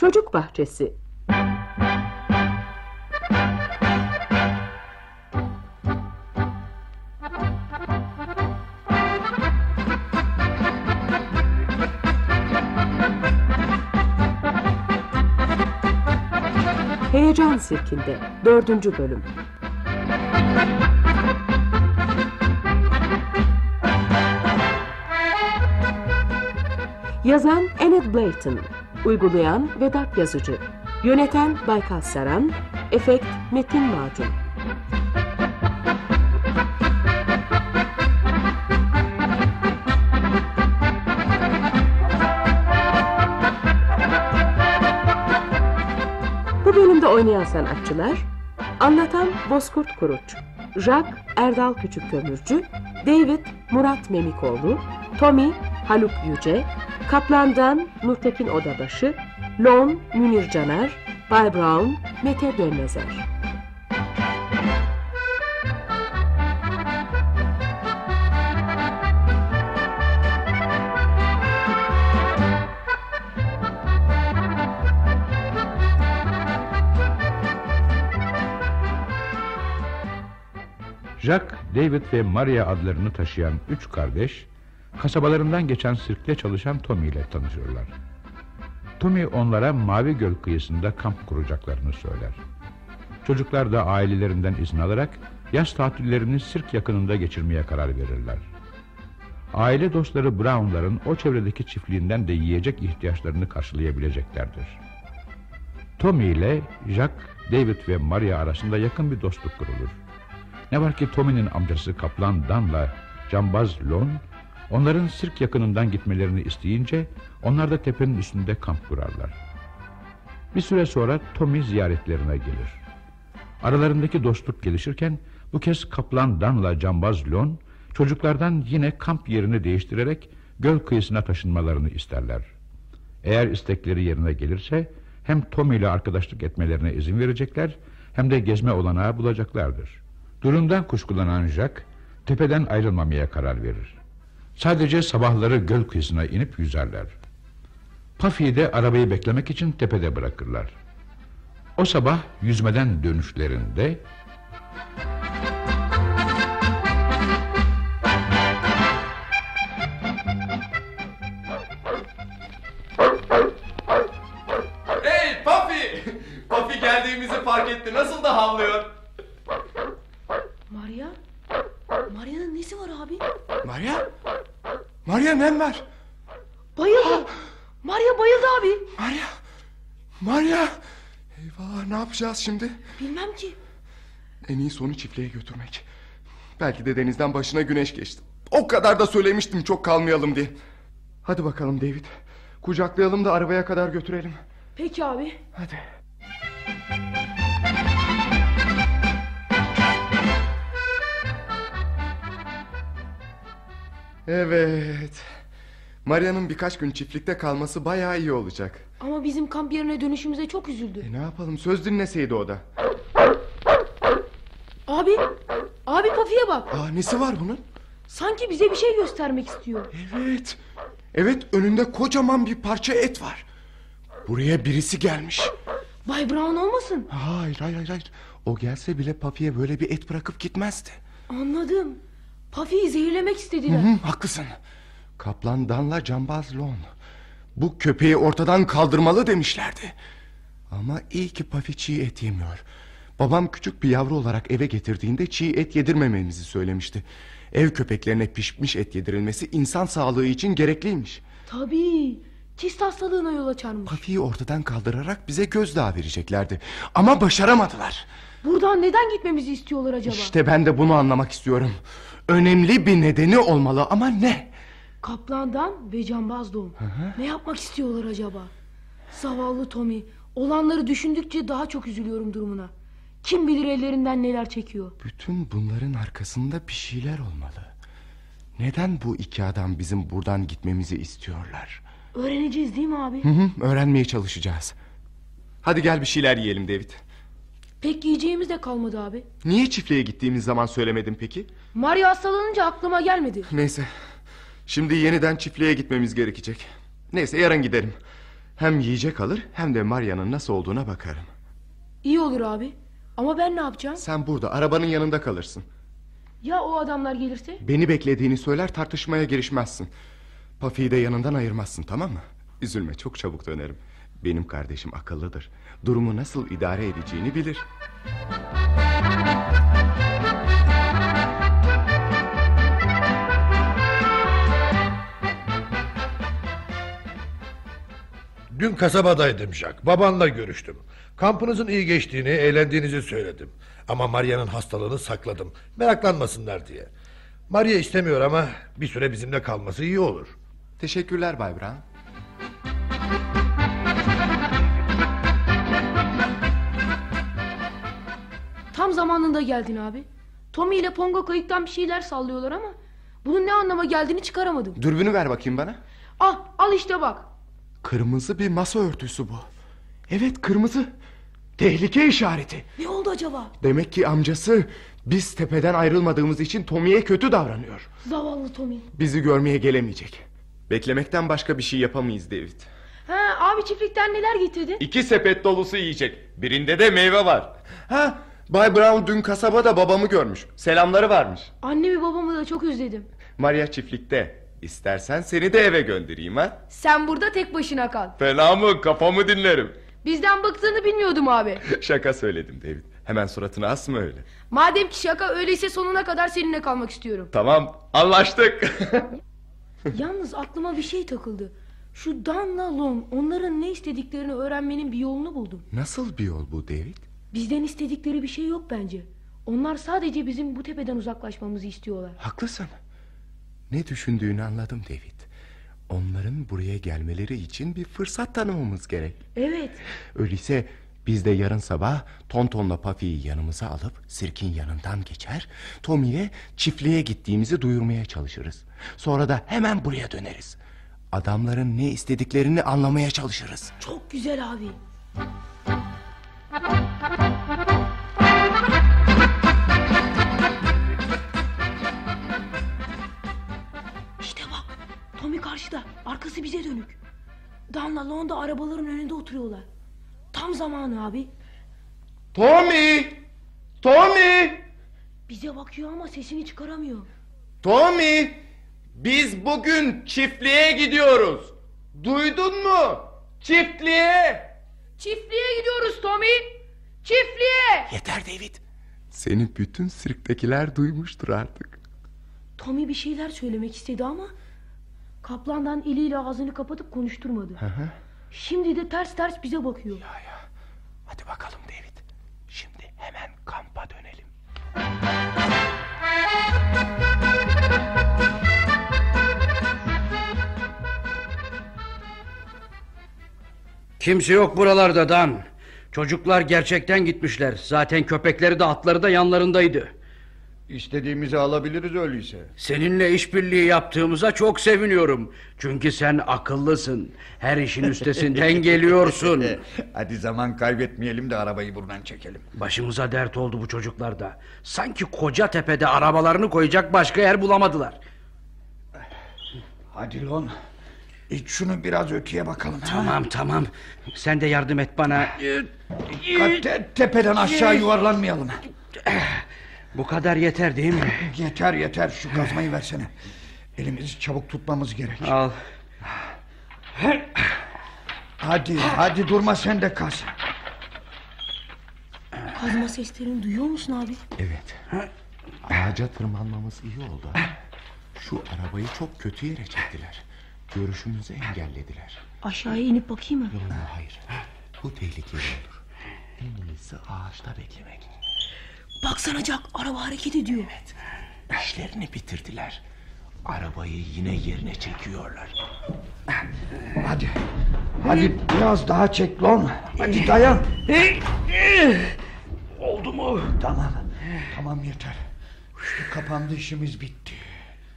Çocuk Bahçesi Heyecan Sirkinde 4. Bölüm Yazan Enid Blyton Uygulayan Vedat Yazıcı. Yöneten Baykal Saran Efekt Metin Macun. Bu bölümde oynayan sanatçılar Anlatan Bozkurt Kuruç Jack Erdal Küçükkömürcü David Murat Memikoğlu Tommy Haluk Yüce Kaplan'dan Nurtekin Odabaşı Lon Münir Caner Bay Brown Mete Dönmezer Jack, David ve Maria adlarını taşıyan üç kardeş, kasabalarından geçen sirkte çalışan Tommy ile tanışırlar. Tommy onlara Mavi Göl kıyısında kamp kuracaklarını söyler. Çocuklar da ailelerinden izin alarak yaz tatillerini sirk yakınında geçirmeye karar verirler. Aile dostları Brown'ların o çevredeki çiftliğinden de yiyecek ihtiyaçlarını karşılayabileceklerdir. Tommy ile Jack, David ve Maria arasında yakın bir dostluk kurulur. Ne var ki Tommy'nin amcası Kaplan Dan'la Cambaz Lon onların sirk yakınından gitmelerini isteyince onlar da tepenin üstünde kamp kurarlar. Bir süre sonra Tommy ziyaretlerine gelir. Aralarındaki dostluk gelişirken bu kez Kaplan Dan'la Cambaz Lon çocuklardan yine kamp yerini değiştirerek göl kıyısına taşınmalarını isterler. Eğer istekleri yerine gelirse hem Tommy ile arkadaşlık etmelerine izin verecekler hem de gezme olanağı bulacaklardır. Durumdan kuşkulanan Jack tepeden ayrılmamaya karar verir. Sadece sabahları göl kıyısına inip yüzerler. Puffy'yi de arabayı beklemek için tepede bırakırlar. O sabah yüzmeden dönüşlerinde... Hey Puffy! Puffy geldiğimizi fark etti. Nasıl da havlıyor? Maria? Maria'nın nesi var abi? Maria? Maria nem var? Bayıldı. Maria bayıldı abi. Maria? Maria? Eyvah ne yapacağız şimdi? Bilmem ki. En iyi sonu çiftliğe götürmek. Belki de denizden başına güneş geçti. O kadar da söylemiştim çok kalmayalım diye. Hadi bakalım David. Kucaklayalım da arabaya kadar götürelim. Peki abi. Hadi. Evet. Maria'nın birkaç gün çiftlikte kalması bayağı iyi olacak. Ama bizim kamp yerine dönüşümüze çok üzüldü. E ne yapalım söz dinleseydi o da. Abi. Abi Pafi'ye bak. Aa nesi var bunun? Sanki bize bir şey göstermek istiyor. Evet. Evet önünde kocaman bir parça et var. Buraya birisi gelmiş. Bay Brown olmasın? Hayır hayır hayır. hayır. O gelse bile Papi'ye böyle bir et bırakıp gitmezdi. Anladım. Pafi'yi zehirlemek istediler. Hı, haklısın. Kaplan Dan'la Cambaz Lon. Bu köpeği ortadan kaldırmalı demişlerdi. Ama iyi ki Pafi çiğ et yemiyor. Babam küçük bir yavru olarak eve getirdiğinde çiğ et yedirmememizi söylemişti. Ev köpeklerine pişmiş et yedirilmesi insan sağlığı için gerekliymiş. Tabii. Kist hastalığına yol açarmış. Pafi'yi ortadan kaldırarak bize gözdağı vereceklerdi. Ama başaramadılar. Buradan neden gitmemizi istiyorlar acaba? İşte ben de bunu anlamak istiyorum. Önemli bir nedeni olmalı ama ne? Kaplandan ve cambaz doğum. Ne yapmak istiyorlar acaba? Zavallı Tommy. Olanları düşündükçe daha çok üzülüyorum durumuna. Kim bilir ellerinden neler çekiyor. Bütün bunların arkasında bir şeyler olmalı. Neden bu iki adam bizim buradan gitmemizi istiyorlar? Öğreneceğiz değil mi abi? Hı hı, öğrenmeye çalışacağız. Hadi gel bir şeyler yiyelim David. Pek yiyeceğimiz de kalmadı abi. Niye çiftliğe gittiğimiz zaman söylemedin peki? Mario hastalanınca aklıma gelmedi. Neyse. Şimdi yeniden çiftliğe gitmemiz gerekecek. Neyse yarın gidelim. Hem yiyecek alır hem de Maria'nın nasıl olduğuna bakarım. İyi olur abi. Ama ben ne yapacağım? Sen burada arabanın yanında kalırsın. Ya o adamlar gelirse? Beni beklediğini söyler tartışmaya girişmezsin. Pafi'yi de yanından ayırmazsın tamam mı? Üzülme çok çabuk dönerim. Benim kardeşim akıllıdır. Durumu nasıl idare edeceğini bilir. Dün kasabadaydım Jack. Babanla görüştüm. Kampınızın iyi geçtiğini, eğlendiğinizi söyledim. Ama Maria'nın hastalığını sakladım. Meraklanmasınlar diye. Maria istemiyor ama bir süre bizimle kalması iyi olur. Teşekkürler Bay Brown. Tam zamanında geldin abi. Tommy ile Pongo kayıktan bir şeyler sallıyorlar ama... ...bunun ne anlama geldiğini çıkaramadım. Dürbünü ver bakayım bana. Ah al işte bak. Kırmızı bir masa örtüsü bu. Evet kırmızı. Tehlike işareti. Ne oldu acaba? Demek ki amcası biz tepeden ayrılmadığımız için Tommy'ye kötü davranıyor. Zavallı Tommy. Bizi görmeye gelemeyecek. Beklemekten başka bir şey yapamayız David. Ha abi çiftlikten neler getirdin? İki sepet dolusu yiyecek. Birinde de meyve var. Ha, Bay Brown dün kasabada babamı görmüş. Selamları varmış. Annemi babamı da çok özledim. Maria çiftlikte. İstersen seni de eve göndereyim ha. Sen burada tek başına kal. Fena mı? Kafamı dinlerim. Bizden bıktığını bilmiyordum abi. Şaka söyledim David. Hemen suratını asma öyle. Madem ki şaka öyleyse sonuna kadar seninle kalmak istiyorum. Tamam, anlaştık. Yalnız aklıma bir şey takıldı. Şu Dan'la Lon onların ne istediklerini öğrenmenin bir yolunu buldum. Nasıl bir yol bu David? Bizden istedikleri bir şey yok bence. Onlar sadece bizim bu tepeden uzaklaşmamızı istiyorlar. Haklısın. Ne düşündüğünü anladım David. Onların buraya gelmeleri için bir fırsat tanımamız gerek. Evet. Öyleyse biz de yarın sabah Tonton'la Puffy'yi yanımıza alıp sirkin yanından geçer... ...Tommy'ye çiftliğe gittiğimizi duyurmaya çalışırız. Sonra da hemen buraya döneriz. Adamların ne istediklerini anlamaya çalışırız. Çok güzel abi. İşte bak. Tommy karşıda. Arkası bize dönük. Dan'la Lon da arabaların önünde oturuyorlar. Tam zamanı abi. Tommy! Tommy! Bize bakıyor ama sesini çıkaramıyor. Tommy! Biz bugün çiftliğe gidiyoruz. Duydun mu? Çiftliğe! Çiftliğe gidiyoruz Tommy. Çiftliğe. Yeter David. Seni bütün sirktekiler duymuştur artık. Tommy bir şeyler söylemek istedi ama... Kaplandan eliyle ağzını kapatıp konuşturmadı. Şimdi de ters ters bize bakıyor. Hadi Kimse yok buralarda Dan. Çocuklar gerçekten gitmişler. Zaten köpekleri de atları da yanlarındaydı. İstediğimizi alabiliriz öyleyse. Seninle işbirliği yaptığımıza çok seviniyorum. Çünkü sen akıllısın. Her işin üstesinden geliyorsun. Hadi zaman kaybetmeyelim de arabayı buradan çekelim. Başımıza dert oldu bu çocuklarda. Sanki koca tepede arabalarını koyacak başka yer bulamadılar. Hadi Lon. İç şunu biraz öteye bakalım. Tamam tamam. Sen de yardım et bana. Te- tepeden aşağı yuvarlanmayalım. Bu kadar yeter değil mi? Yeter yeter şu kazmayı versene. Elimizi çabuk tutmamız gerek. Al. Hadi hadi durma sen de kaz. Kazma seslerini duyuyor musun abi? Evet. Ağaca tırmanmamız iyi oldu. Şu arabayı çok kötü yere çektiler. Görüşümüzü engellediler. Aşağıya inip bakayım mı? Yo, hayır. Bu tehlikeli olur. En iyisi ağaçta beklemek. Baksana Jack araba hareket ediyor. İşlerini bitirdiler. Arabayı yine yerine çekiyorlar. Hadi. Hadi biraz daha çek Lon. Hadi dayan. Oldu mu? Tamam. Tamam yeter. İşte kapandı işimiz bitti.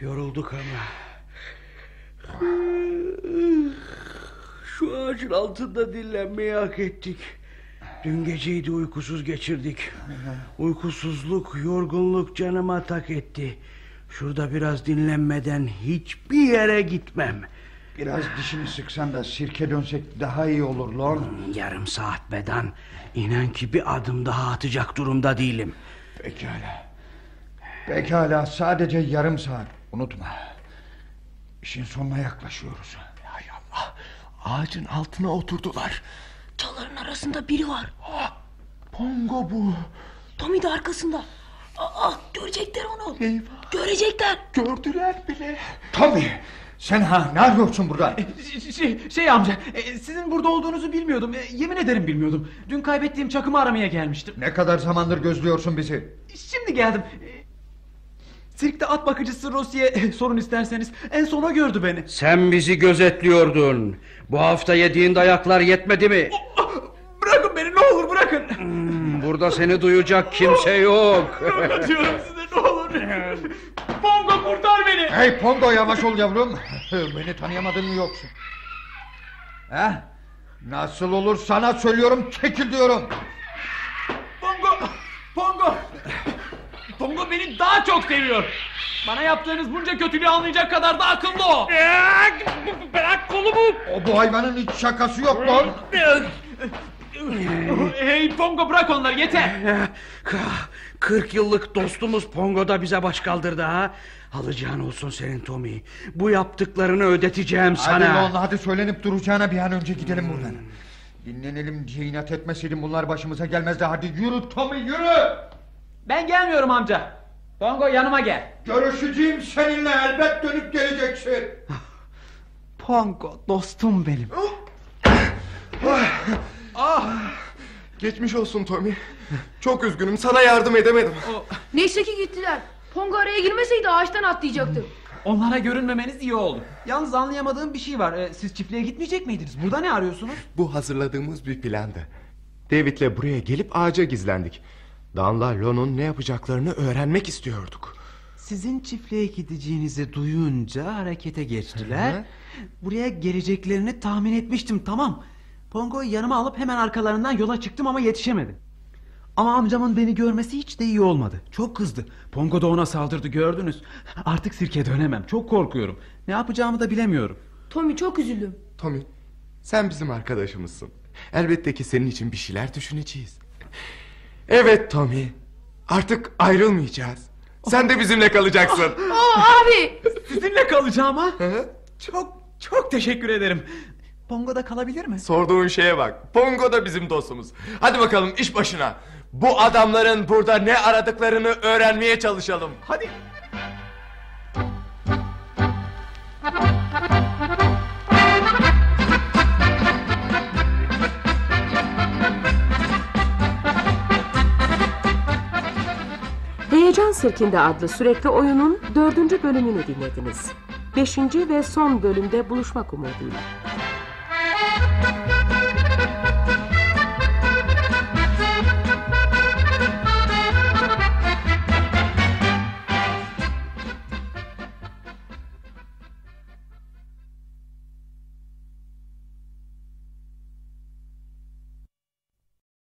Yorulduk ama. Şu ağacın altında dinlenmeyi hak ettik. Dün geceyi de uykusuz geçirdik. Uykusuzluk, yorgunluk canıma tak etti. Şurada biraz dinlenmeden hiçbir yere gitmem. Biraz dişini sıksan da sirke dönsek daha iyi olur Lon. Yarım saat beden. İnan ki bir adım daha atacak durumda değilim. Pekala. Pekala sadece yarım saat. Unutma. İşin sonuna yaklaşıyoruz. Hay Allah. Ağacın altına oturdular. Çalların arasında biri var. Pongo bu. Tommy de arkasında. Aa, görecekler onu. Eyvah. Görecekler. Gördüler bile. Tommy sen ha ne arıyorsun burada? Şey, şey amca e, sizin burada olduğunuzu bilmiyordum E, yemin ederim bilmiyordum Dün kaybettiğim çakımı aramaya gelmiştim Ne kadar zamandır gözlüyorsun bizi? Şimdi geldim E, Sirkte at bakıcısı Rossi'ye sorun isterseniz En son o gördü beni Sen bizi gözetliyordun. Bu hafta yediğin dayaklar yetmedi mi? Bırakın beni ne olur bırakın Hmm, Burada seni duyacak kimse yok. Diyorum size ne olur Pongo kurtar beni Hey Pongo yavaş ol yavrum. Beni tanıyamadın mı yoksa? He? Nasıl olur sana söylüyorum çekil diyorum. Pongo Pongo Pongo beni daha çok seviyor Bana yaptığınız bunca kötülüğü anlayacak kadar da akıllı o Bırak kolumu O bu hayvanın hiç şakası yok lan. Hey Pongo bırak onları yeter 40 yıllık dostumuz Pongo da bize baş kaldırdı ha. Alacağın olsun senin Tommy. Bu yaptıklarını ödeteceğim Hadi sana. lan hadi söylenip duracağına bir an önce gidelim buradan. Dinlenelim diye inat etmeseydin bunlar başımıza gelmezdi. Hadi yürü Tommy yürü. Ben gelmiyorum amca Pongo yanıma gel Görüşeceğim seninle elbet dönüp geleceksin. Pongo dostum benim Geçmiş olsun Tommy. Çok üzgünüm sana yardım edemedim. Neyse ki gittiler. Pongo araya girmeseydi ağaçtan atlayacaktı. Onlara görünmemeniz iyi oldu Yalnız anlayamadığım bir şey var Ee, Siz çiftliğe gitmeyecek miydiniz Burada ne arıyorsunuz Bu hazırladığımız bir plandı. David'le buraya gelip ağaca gizlendik. Danla Lon'un ne yapacaklarını öğrenmek istiyorduk. Sizin çiftliğe gideceğinizi duyunca harekete geçtiler. Hı hı. Buraya geleceklerini tahmin etmiştim tamam. Pongo'yu yanıma alıp hemen arkalarından yola çıktım ama yetişemedim. Ama amcamın beni görmesi hiç de iyi olmadı. Çok kızdı. Pongo da ona saldırdı gördünüz. Artık sirke dönemem. Çok korkuyorum. Ne yapacağımı da bilemiyorum. Tommy çok üzüldüm. Tommy sen bizim arkadaşımızsın. Elbette ki senin için bir şeyler düşüneceğiz. Evet Tommy. Artık ayrılmayacağız. Sen de bizimle kalacaksın. Aa abi. Sizinle kalacağım ha. Hı? Çok çok teşekkür ederim. Pongo da kalabilir mi? Sorduğun şeye bak. Pongo da bizim dostumuz. Hadi bakalım iş başına. Bu adamların burada ne aradıklarını öğrenmeye çalışalım. Hadi. Sirkinde adlı sürekli oyunun dördüncü bölümünü dinlediniz. Beşinci ve son bölümde buluşmak umuduyla.